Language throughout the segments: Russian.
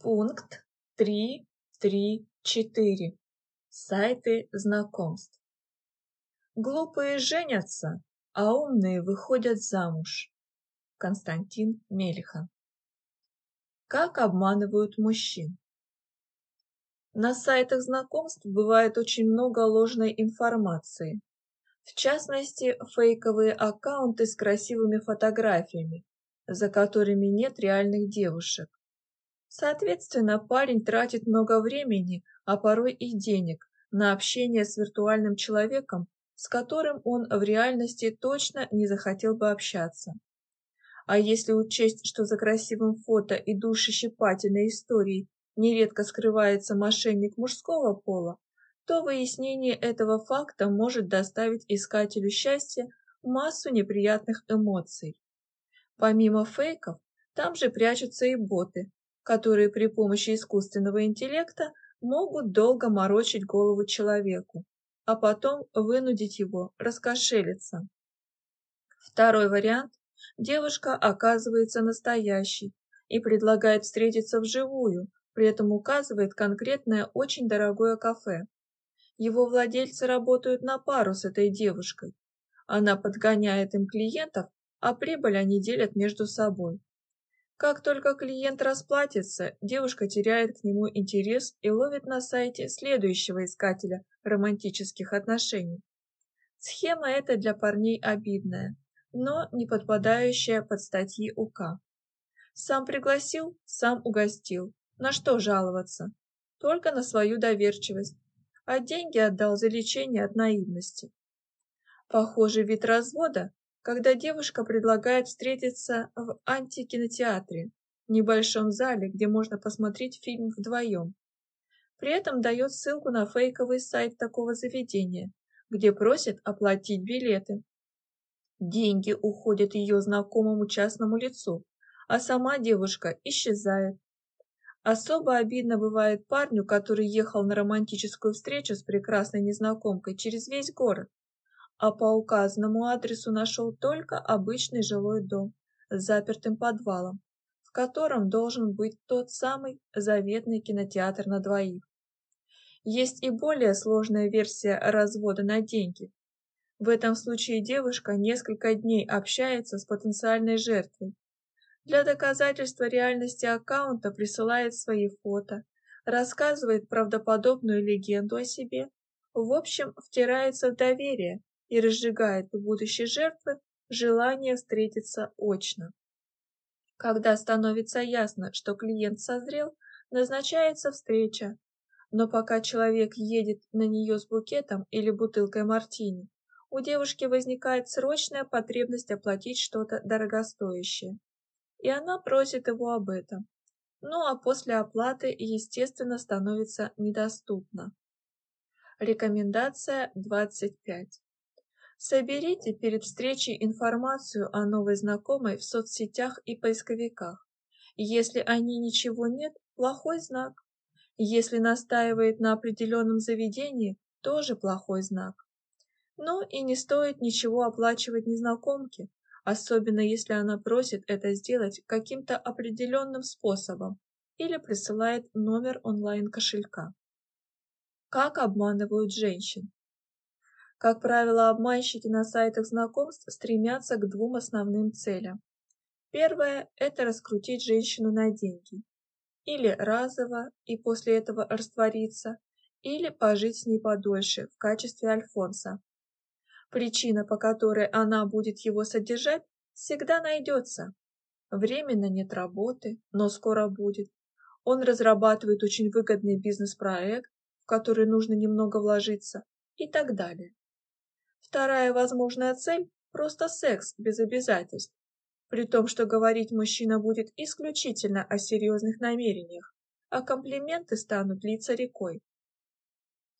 Пункт 3.3.4. Сайты знакомств. Глупые женятся, а умные выходят замуж. Константин Мелихан. Как обманывают мужчин? На сайтах знакомств бывает очень много ложной информации. В частности, фейковые аккаунты с красивыми фотографиями, за которыми нет реальных девушек. Соответственно, парень тратит много времени, а порой и денег, на общение с виртуальным человеком, с которым он в реальности точно не захотел бы общаться. А если учесть, что за красивым фото и душещипательной историей нередко скрывается мошенник мужского пола, то выяснение этого факта может доставить искателю счастья массу неприятных эмоций. Помимо фейков, там же прячутся и боты, которые при помощи искусственного интеллекта могут долго морочить голову человеку, а потом вынудить его раскошелиться. Второй вариант – девушка оказывается настоящей и предлагает встретиться вживую, при этом указывает конкретное очень дорогое кафе. Его владельцы работают на пару с этой девушкой. Она подгоняет им клиентов, а прибыль они делят между собой. Как только клиент расплатится, девушка теряет к нему интерес и ловит на сайте следующего искателя романтических отношений. Схема эта для парней обидная, но не подпадающая под статьи УК. Сам пригласил, сам угостил. На что жаловаться? Только на свою доверчивость. А деньги отдал за лечение от наивности. Похожий вид развода когда девушка предлагает встретиться в антикинотеатре, небольшом зале, где можно посмотреть фильм вдвоем. При этом дает ссылку на фейковый сайт такого заведения, где просит оплатить билеты. Деньги уходят ее знакомому частному лицу, а сама девушка исчезает. Особо обидно бывает парню, который ехал на романтическую встречу с прекрасной незнакомкой через весь город, а по указанному адресу нашел только обычный жилой дом с запертым подвалом, в котором должен быть тот самый заветный кинотеатр на двоих. Есть и более сложная версия развода на деньги. В этом случае девушка несколько дней общается с потенциальной жертвой. Для доказательства реальности аккаунта присылает свои фото, рассказывает правдоподобную легенду о себе, в общем, втирается в доверие, и разжигает у будущей жертвы желание встретиться очно. Когда становится ясно, что клиент созрел, назначается встреча, но пока человек едет на нее с букетом или бутылкой мартини, у девушки возникает срочная потребность оплатить что-то дорогостоящее. И она просит его об этом. Ну а после оплаты, естественно, становится недоступно. Рекомендация 25. Соберите перед встречей информацию о новой знакомой в соцсетях и поисковиках. Если о ней ничего нет, плохой знак. Если настаивает на определенном заведении, тоже плохой знак. Ну и не стоит ничего оплачивать незнакомке, особенно если она просит это сделать каким-то определенным способом или присылает номер онлайн-кошелька. Как обманывают женщин? Как правило, обманщики на сайтах знакомств стремятся к двум основным целям. Первое – это раскрутить женщину на деньги. Или разово и после этого раствориться, или пожить с ней подольше в качестве альфонса. Причина, по которой она будет его содержать, всегда найдется. Временно нет работы, но скоро будет. Он разрабатывает очень выгодный бизнес-проект, в который нужно немного вложиться, и так далее. Вторая возможная цель – просто секс без обязательств, при том, что говорить мужчина будет исключительно о серьезных намерениях, а комплименты станут литься рекой.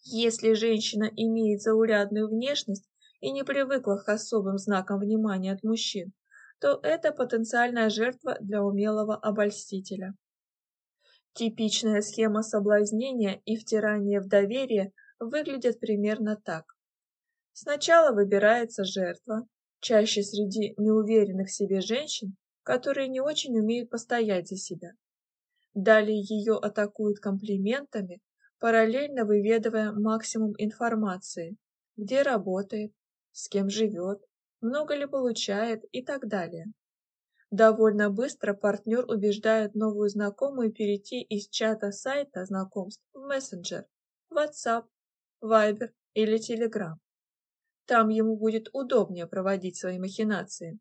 Если женщина имеет заурядную внешность и не привыкла к особым знакам внимания от мужчин, то это потенциальная жертва для умелого обольстителя. Типичная схема соблазнения и втирания в доверие выглядит примерно так. Сначала выбирается жертва, чаще среди неуверенных в себе женщин, которые не очень умеют постоять за себя. Далее ее атакуют комплиментами, параллельно выведывая максимум информации, где работает, с кем живет, много ли получает и так далее. Довольно быстро партнер убеждает новую знакомую перейти из чата сайта знакомств в мессенджер, WhatsApp, Viber или Telegram. Там ему будет удобнее проводить свои махинации.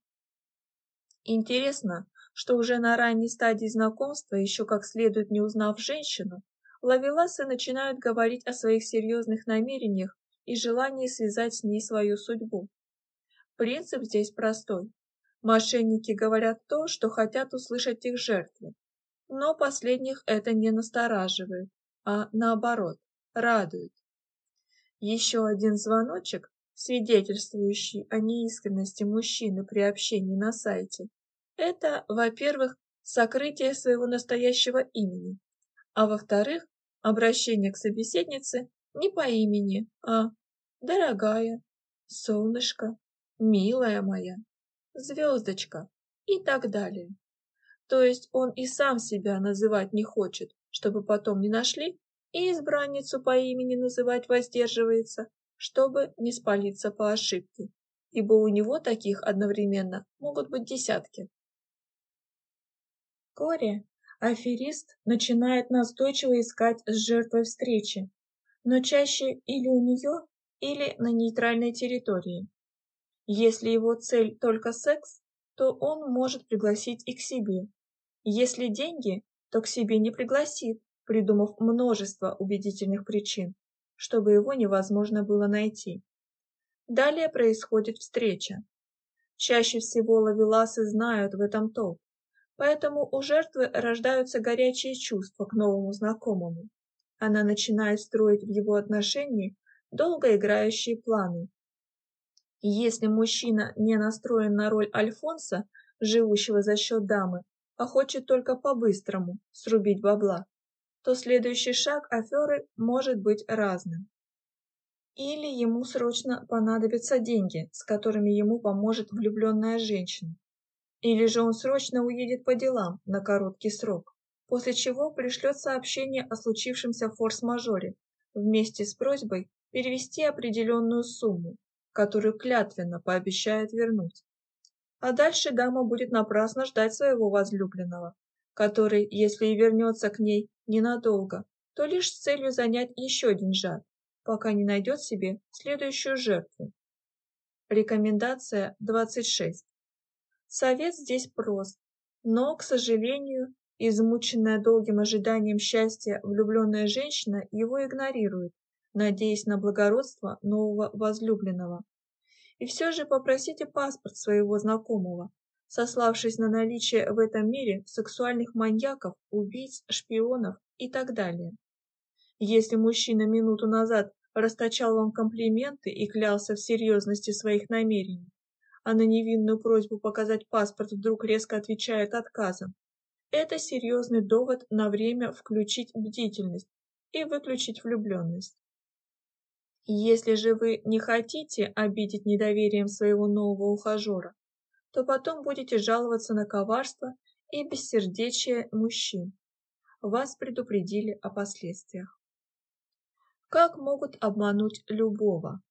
Интересно, что уже на ранней стадии знакомства, еще как следует не узнав женщину, ловеласы начинают говорить о своих серьезных намерениях и желании связать с ней свою судьбу. Принцип здесь простой. Мошенники говорят то, что хотят услышать их жертвы. Но последних это не настораживает, а наоборот, радует. Еще один звоночек, свидетельствующий о неискренности мужчины при общении на сайте, это, во-первых, сокрытие своего настоящего имени, а во-вторых, обращение к собеседнице не по имени, а «дорогая», «солнышко», «милая моя», «звездочка» и так далее. То есть он и сам себя называть не хочет, чтобы потом не нашли, и избранницу по имени называть воздерживается, чтобы не спалиться по ошибке, ибо у него таких одновременно могут быть десятки. Вскоре аферист начинает настойчиво искать с жертвой встречи, но чаще или у нее, или на нейтральной территории. Если его цель только секс, то он может пригласить и к себе. Если деньги, то к себе не пригласит, придумав множество убедительных причин, чтобы его невозможно было найти. Далее происходит встреча. Чаще всего ловеласы знают в этом толк, поэтому у жертвы рождаются горячие чувства к новому знакомому. Она начинает строить в его отношении долгоиграющие планы. Если мужчина не настроен на роль Альфонса, живущего за счет дамы, а хочет только по-быстрому срубить бабла, то следующий шаг аферы может быть разным. Или ему срочно понадобятся деньги, с которыми ему поможет влюбленная женщина. Или же он срочно уедет по делам на короткий срок, после чего пришлет сообщение о случившемся форс-мажоре вместе с просьбой перевести определенную сумму, которую клятвенно пообещает вернуть. А дальше дама будет напрасно ждать своего возлюбленного, который, если и вернется к ней ненадолго, то лишь с целью занять еще жад, пока не найдет себе следующую жертву. Рекомендация 26. Совет здесь прост, но, к сожалению, измученная долгим ожиданием счастья влюбленная женщина его игнорирует, надеясь на благородство нового возлюбленного. И все же попросите паспорт своего знакомого, сославшись на наличие в этом мире сексуальных маньяков, убийц, шпионов и так далее. Если мужчина минуту назад расточал вам комплименты и клялся в серьезности своих намерений, а на невинную просьбу показать паспорт вдруг резко отвечает отказом. Это серьезный довод на время включить бдительность и выключить влюбленность. Если же вы не хотите обидеть недоверием своего нового ухажера, то потом будете жаловаться на коварство и бессердечие мужчин. Вас предупредили о последствиях. Как могут обмануть любого?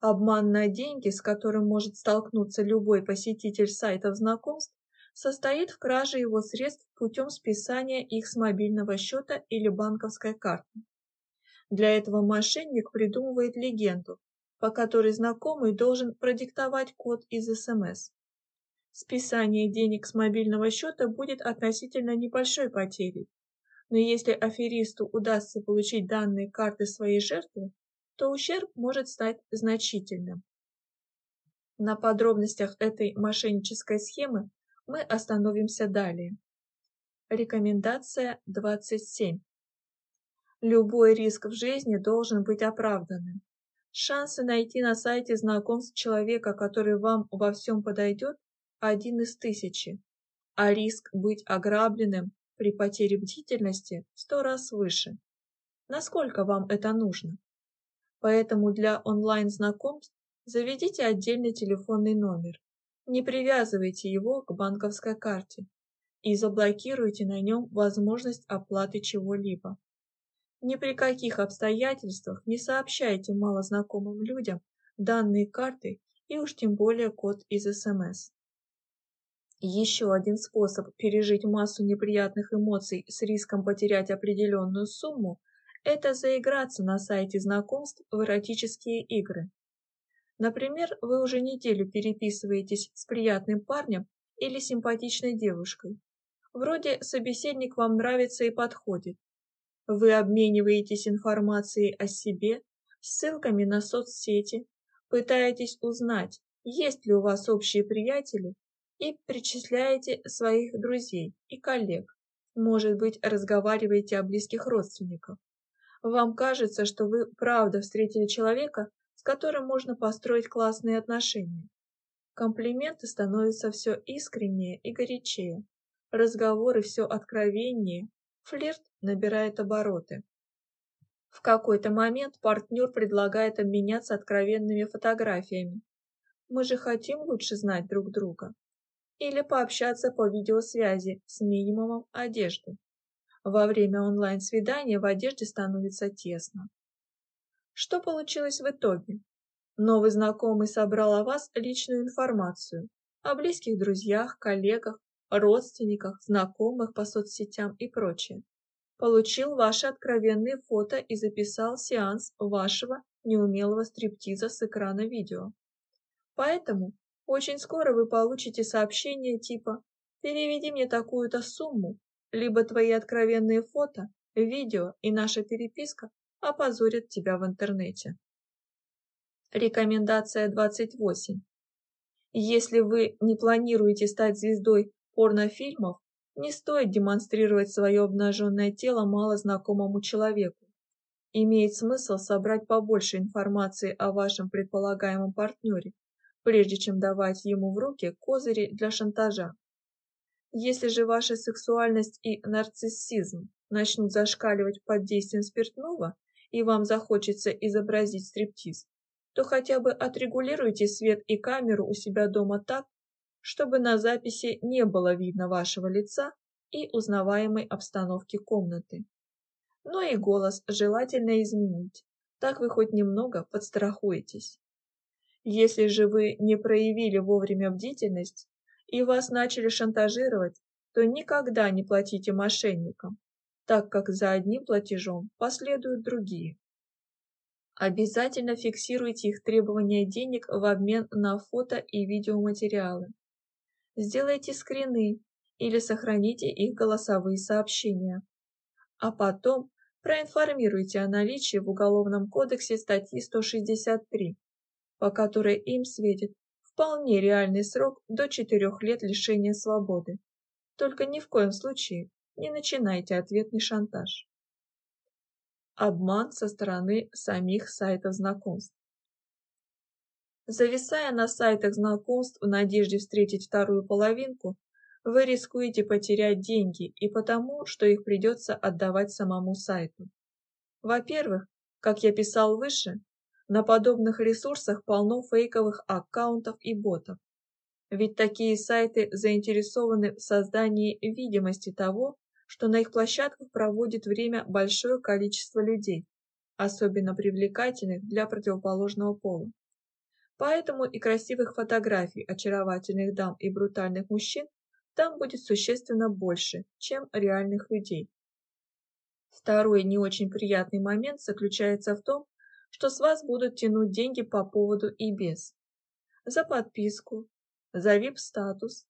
Обман на деньги, с которым может столкнуться любой посетитель сайтов знакомств, состоит в краже его средств путем списания их с мобильного счета или банковской карты. Для этого мошенник придумывает легенду, по которой знакомый должен продиктовать код из СМС. Списание денег с мобильного счета будет относительно небольшой потерей, но если аферисту удастся получить данные карты своей жертвы, то ущерб может стать значительным. На подробностях этой мошеннической схемы мы остановимся далее. Рекомендация 27. Любой риск в жизни должен быть оправданным. Шансы найти на сайте знакомств человека, который вам во всем подойдет, один из тысячи, а риск быть ограбленным при потере бдительности сто раз выше. Насколько вам это нужно? Поэтому для онлайн-знакомств заведите отдельный телефонный номер. Не привязывайте его к банковской карте. и заблокируйте на нем возможность оплаты чего-либо. Ни при каких обстоятельствах не сообщайте малознакомым людям данные карты и уж тем более код из СМС. Еще один способ пережить массу неприятных эмоций с риском потерять определенную сумму – это заиграться на сайте знакомств в эротические игры. Например, вы уже неделю переписываетесь с приятным парнем или симпатичной девушкой. Вроде собеседник вам нравится и подходит. Вы обмениваетесь информацией о себе, ссылками на соцсети, пытаетесь узнать, есть ли у вас общие приятели и причисляете своих друзей и коллег. Может быть, разговариваете о близких родственниках. Вам кажется, что вы правда встретили человека, с которым можно построить классные отношения. Комплименты становятся все искреннее и горячее. Разговоры все откровеннее, флирт набирает обороты. В какой-то момент партнер предлагает обменяться откровенными фотографиями. Мы же хотим лучше знать друг друга или пообщаться по видеосвязи с минимумом одежды. Во время онлайн-свидания в одежде становится тесно. Что получилось в итоге? Новый знакомый собрал о вас личную информацию, о близких друзьях, коллегах, родственниках, знакомых по соцсетям и прочее. Получил ваши откровенные фото и записал сеанс вашего неумелого стриптиза с экрана видео. Поэтому очень скоро вы получите сообщение типа «Переведи мне такую-то сумму», либо твои откровенные фото, видео и наша переписка опозорят тебя в интернете. Рекомендация 28. Если вы не планируете стать звездой порнофильмов, не стоит демонстрировать свое обнаженное тело малознакомому человеку. Имеет смысл собрать побольше информации о вашем предполагаемом партнере, прежде чем давать ему в руки козыри для шантажа. Если же ваша сексуальность и нарциссизм начнут зашкаливать под действием спиртного, и вам захочется изобразить стриптиз, то хотя бы отрегулируйте свет и камеру у себя дома так, чтобы на записи не было видно вашего лица и узнаваемой обстановки комнаты. Но и голос желательно изменить, так вы хоть немного подстрахуетесь. Если же вы не проявили вовремя бдительность и вас начали шантажировать, то никогда не платите мошенникам, так как за одним платежом последуют другие. Обязательно фиксируйте их требования денег в обмен на фото и видеоматериалы. Сделайте скрины или сохраните их голосовые сообщения. А потом проинформируйте о наличии в Уголовном кодексе статьи 163 по которой им светит вполне реальный срок до четырех лет лишения свободы. Только ни в коем случае не начинайте ответный шантаж. Обман со стороны самих сайтов знакомств. Зависая на сайтах знакомств в надежде встретить вторую половинку, вы рискуете потерять деньги и потому, что их придется отдавать самому сайту. Во-первых, как я писал выше, на подобных ресурсах полно фейковых аккаунтов и ботов. Ведь такие сайты заинтересованы в создании видимости того, что на их площадках проводит время большое количество людей, особенно привлекательных для противоположного пола. Поэтому и красивых фотографий очаровательных дам и брутальных мужчин там будет существенно больше, чем реальных людей. Второй не очень приятный момент заключается в том, что с вас будут тянуть деньги по поводу и без. За подписку, за VIP-статус,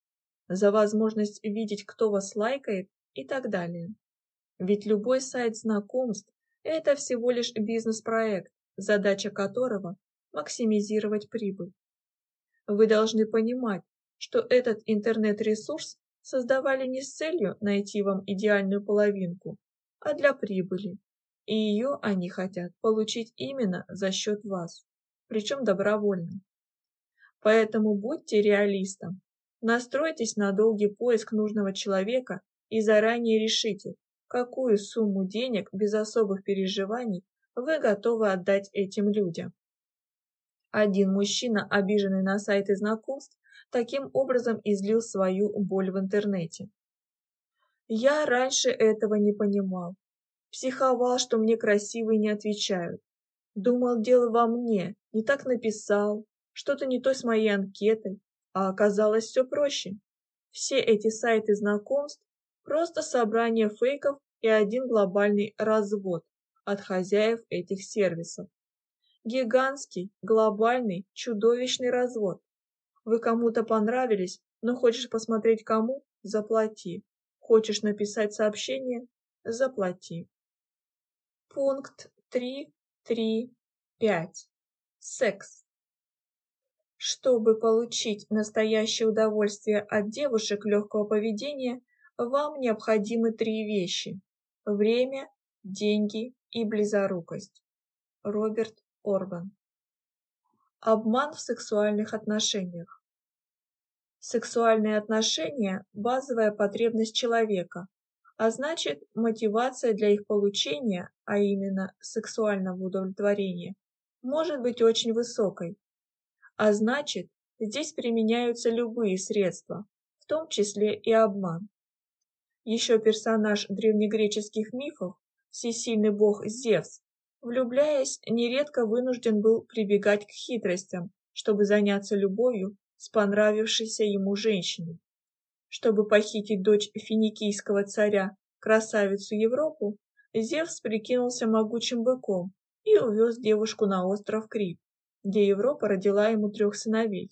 за возможность видеть, кто вас лайкает и так далее. Ведь любой сайт знакомств – это всего лишь бизнес-проект, задача которого – максимизировать прибыль. Вы должны понимать, что этот интернет-ресурс создавали не с целью найти вам идеальную половинку, а для прибыли и ее они хотят получить именно за счет вас, причем добровольно. Поэтому будьте реалистом, настройтесь на долгий поиск нужного человека и заранее решите, какую сумму денег без особых переживаний вы готовы отдать этим людям. Один мужчина, обиженный на сайты знакомств, таким образом излил свою боль в интернете. Я раньше этого не понимал. Психовал, что мне красивые не отвечают. Думал, дело во мне, не так написал, что-то не то с моей анкетой, а оказалось все проще. Все эти сайты знакомств – просто собрание фейков и один глобальный развод от хозяев этих сервисов. Гигантский, глобальный, чудовищный развод. Вы кому-то понравились, но хочешь посмотреть кому – заплати. Хочешь написать сообщение – заплати. Пункт 3.3.5. Секс. Чтобы получить настоящее удовольствие от девушек легкого поведения, вам необходимы три вещи – время, деньги и близорукость. Роберт Орбан. Обман в сексуальных отношениях. Сексуальные отношения – базовая потребность человека, а значит, мотивация для их получения, а именно сексуального удовлетворения, может быть очень высокой. А значит, здесь применяются любые средства, в том числе и обман. Еще персонаж древнегреческих мифов, всесильный бог Зевс, влюбляясь, нередко вынужден был прибегать к хитростям, чтобы заняться любовью с понравившейся ему женщиной. Чтобы похитить дочь финикийского царя, красавицу Европу, Зевс прикинулся могучим быком и увез девушку на остров Крит, где Европа родила ему трех сыновей.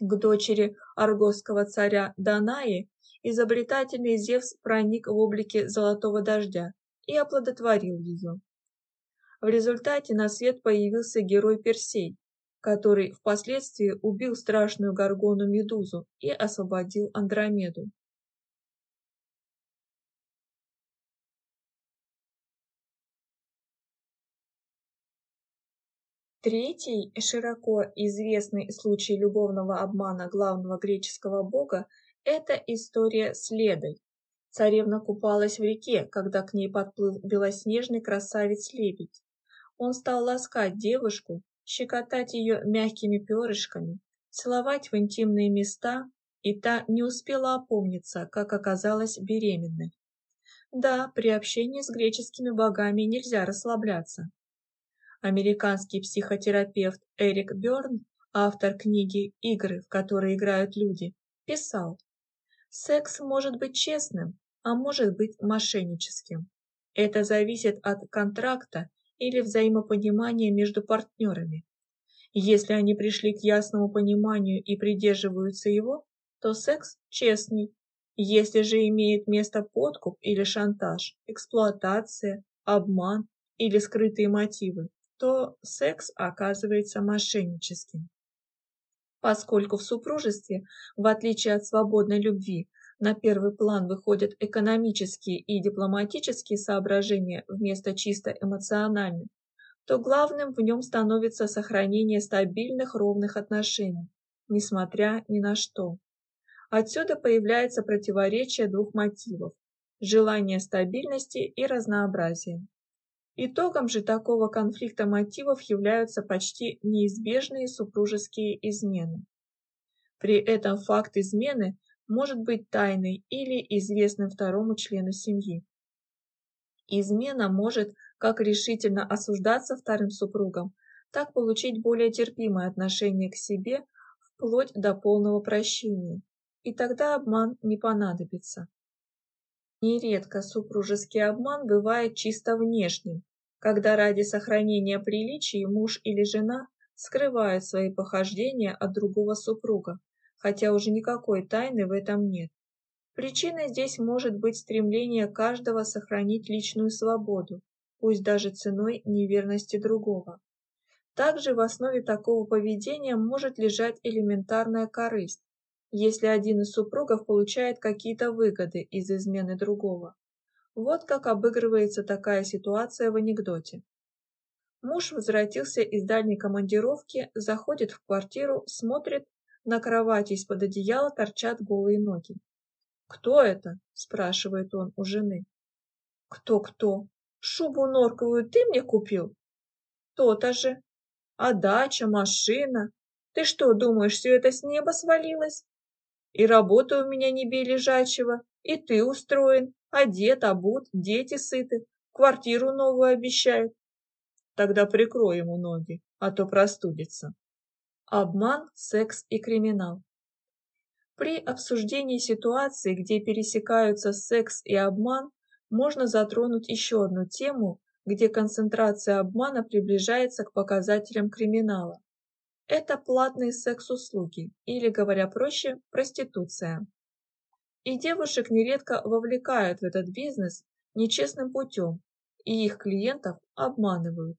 К дочери аргосского царя Данаи изобретательный Зевс проник в облике золотого дождя и оплодотворил ее. В результате на свет появился герой Персей, который впоследствии убил страшную горгону Медузу и освободил Андромеду. Третий, широко известный случай любовного обмана главного греческого бога – это история с Ледой. Царевна купалась в реке, когда к ней подплыл белоснежный красавец-лебедь. Он стал ласкать девушку, щекотать ее мягкими перышками, целовать в интимные места, и та не успела опомниться, как оказалась беременной. Да, при общении с греческими богами нельзя расслабляться. Американский психотерапевт Эрик Бёрн, автор книги «Игры, в которые играют люди», писал, «Секс может быть честным, а может быть мошенническим. Это зависит от контракта или взаимопонимания между партнерами. Если они пришли к ясному пониманию и придерживаются его, то секс честный. Если же имеет место подкуп или шантаж, эксплуатация, обман или скрытые мотивы, то секс оказывается мошенническим. Поскольку в супружестве, в отличие от свободной любви, на первый план выходят экономические и дипломатические соображения вместо чисто эмоциональных, то главным в нем становится сохранение стабильных ровных отношений, несмотря ни на что. Отсюда появляется противоречие двух мотивов – желание стабильности и разнообразия. Итогом же такого конфликта мотивов являются почти неизбежные супружеские измены. При этом факт измены может быть тайной или известным второму члену семьи. Измена может как решительно осуждаться вторым супругом, так получить более терпимое отношение к себе вплоть до полного прощения, и тогда обман не понадобится. Нередко супружеский обман бывает чисто внешним, когда ради сохранения приличий муж или жена скрывают свои похождения от другого супруга, хотя уже никакой тайны в этом нет. Причиной здесь может быть стремление каждого сохранить личную свободу, пусть даже ценой неверности другого. Также в основе такого поведения может лежать элементарная корысть, если один из супругов получает какие-то выгоды из измены другого. Вот как обыгрывается такая ситуация в анекдоте. Муж возвратился из дальней командировки, заходит в квартиру, смотрит, на кровати из-под одеяла торчат голые ноги. «Кто это?» – спрашивает он у жены. «Кто-кто? Шубу норковую ты мне купил?» «То-то же. А дача, машина? Ты что, думаешь, все это с неба свалилось?» И работа у меня не бей лежачего, и ты устроен, одет, обут, дети сыты, квартиру новую обещают. Тогда прикрой ему ноги, а то простудится. Обман, секс и криминал. При обсуждении ситуации, где пересекаются секс и обман, можно затронуть еще одну тему, где концентрация обмана приближается к показателям криминала. Это платные секс-услуги, или, говоря проще, проституция. И девушек нередко вовлекают в этот бизнес нечестным путем, и их клиентов обманывают.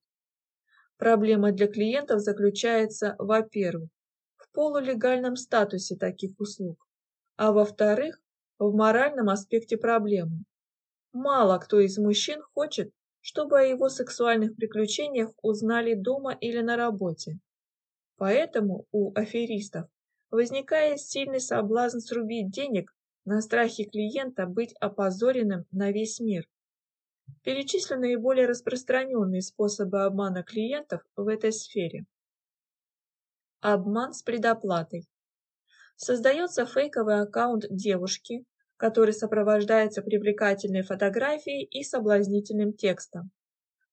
Проблема для клиентов заключается, во-первых, в полулегальном статусе таких услуг, а во-вторых, в моральном аспекте проблемы. Мало кто из мужчин хочет, чтобы о его сексуальных приключениях узнали дома или на работе. Поэтому у аферистов возникает сильный соблазн срубить денег на страхе клиента быть опозоренным на весь мир. Перечислены наиболее распространенные способы обмана клиентов в этой сфере. Обман с предоплатой. Создается фейковый аккаунт девушки, который сопровождается привлекательной фотографией и соблазнительным текстом.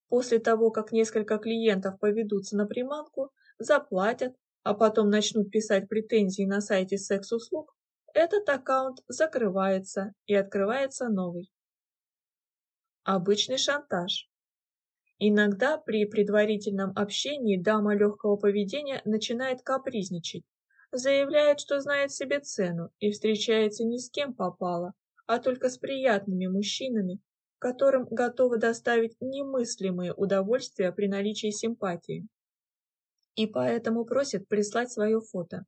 После того, как несколько клиентов поведутся на приманку, заплатят, а потом начнут писать претензии на сайте секс-услуг, этот аккаунт закрывается и открывается новый. Обычный шантаж. Иногда при предварительном общении дама легкого поведения начинает капризничать, заявляет, что знает себе цену и встречается не с кем попало, а только с приятными мужчинами, которым готовы доставить немыслимые удовольствия при наличии симпатии. И поэтому просит прислать свое фото.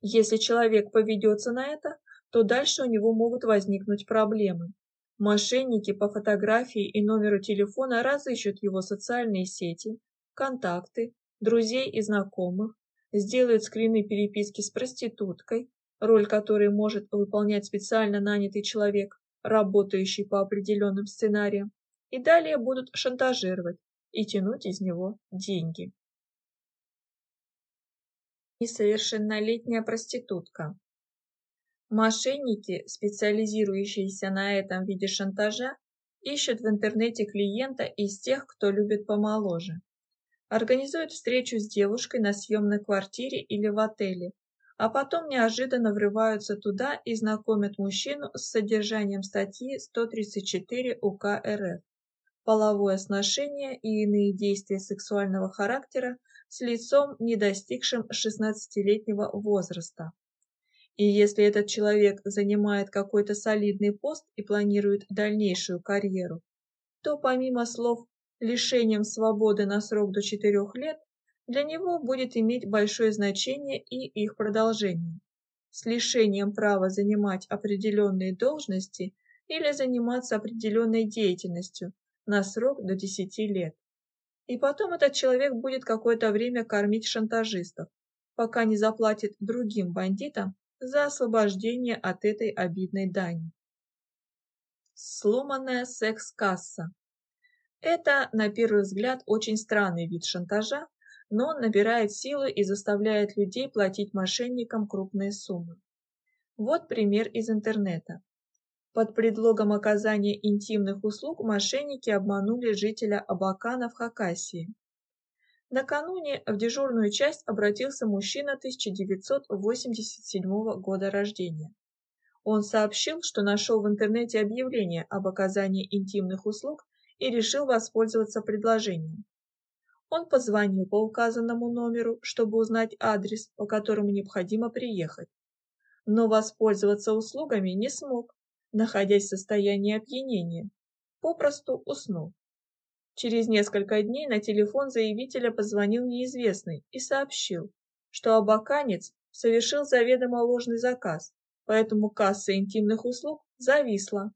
Если человек поведется на это, то дальше у него могут возникнуть проблемы. Мошенники по фотографии и номеру телефона разыщут его социальные сети, контакты, друзей и знакомых, сделают скрины переписки с проституткой, роль которой может выполнять специально нанятый человек, работающий по определенным сценариям, и далее будут шантажировать и тянуть из него деньги несовершеннолетняя проститутка. Мошенники, специализирующиеся на этом виде шантажа, ищут в интернете клиента из тех, кто любит помоложе. Организуют встречу с девушкой на съемной квартире или в отеле, а потом неожиданно врываются туда и знакомят мужчину с содержанием статьи 134 УК РФ «Половое сношение и иные действия сексуального характера с лицом, не достигшим 16-летнего возраста. И если этот человек занимает какой-то солидный пост и планирует дальнейшую карьеру, то помимо слов «лишением свободы на срок до 4 лет», для него будет иметь большое значение и их продолжение. С лишением права занимать определенные должности или заниматься определенной деятельностью на срок до 10 лет. И потом этот человек будет какое-то время кормить шантажистов, пока не заплатит другим бандитам за освобождение от этой обидной дани. Сломанная секс-касса. Это, на первый взгляд, очень странный вид шантажа, но он набирает силы и заставляет людей платить мошенникам крупные суммы. Вот пример из интернета. Под предлогом оказания интимных услуг мошенники обманули жителя Абакана в Хакасии. Накануне в дежурную часть обратился мужчина 1987 года рождения. Он сообщил, что нашел в интернете объявление об оказании интимных услуг и решил воспользоваться предложением. Он позвонил по указанному номеру, чтобы узнать адрес, по которому необходимо приехать. Но воспользоваться услугами не смог, находясь в состоянии опьянения, попросту уснул. Через несколько дней на телефон заявителя позвонил неизвестный и сообщил, что абаканец совершил заведомо ложный заказ, поэтому касса интимных услуг зависла.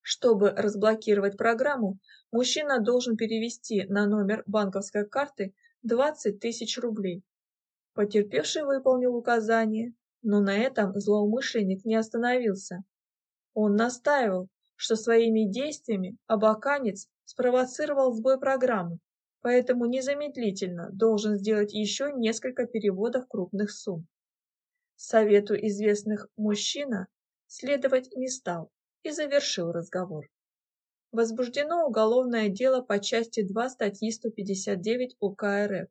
Чтобы разблокировать программу, мужчина должен перевести на номер банковской карты 20 тысяч рублей. Потерпевший выполнил указание, но на этом злоумышленник не остановился он настаивал, что своими действиями абаканец спровоцировал сбой программы, поэтому незамедлительно должен сделать еще несколько переводов крупных сумм. Совету известных мужчина следовать не стал и завершил разговор. Возбуждено уголовное дело по части 2 статьи 159 УК РФ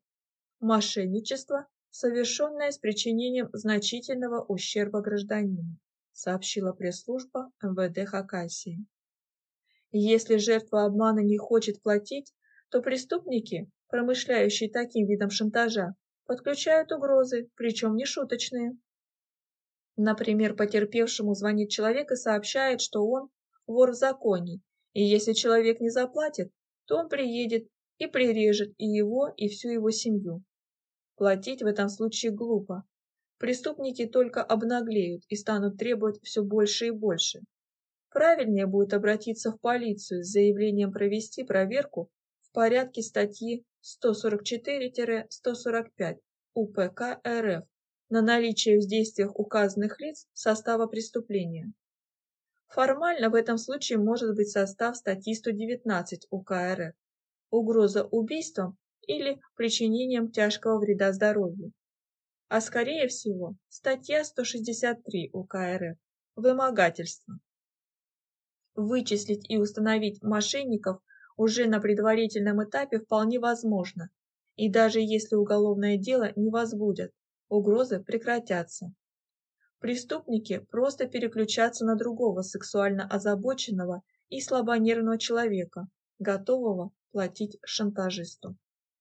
«Мошенничество, совершенное с причинением значительного ущерба гражданину», сообщила пресс-служба МВД Хакасии. Если жертва обмана не хочет платить, то преступники, промышляющие таким видом шантажа, подключают угрозы, причем не шуточные. Например, потерпевшему звонит человек и сообщает, что он вор в законе, и если человек не заплатит, то он приедет и прирежет и его, и всю его семью. Платить в этом случае глупо. Преступники только обнаглеют и станут требовать все больше и больше. Правильнее будет обратиться в полицию с заявлением провести проверку в порядке статьи 144-145 УПК РФ на наличие в действиях указанных лиц состава преступления. Формально в этом случае может быть состав статьи 119 УК РФ «Угроза убийством или причинением тяжкого вреда здоровью». А скорее всего, статья 163 УК РФ «Вымогательство». Вычислить и установить мошенников уже на предварительном этапе вполне возможно, и даже если уголовное дело не возбудят, угрозы прекратятся. Преступники просто переключатся на другого сексуально озабоченного и слабонервного человека, готового платить шантажисту.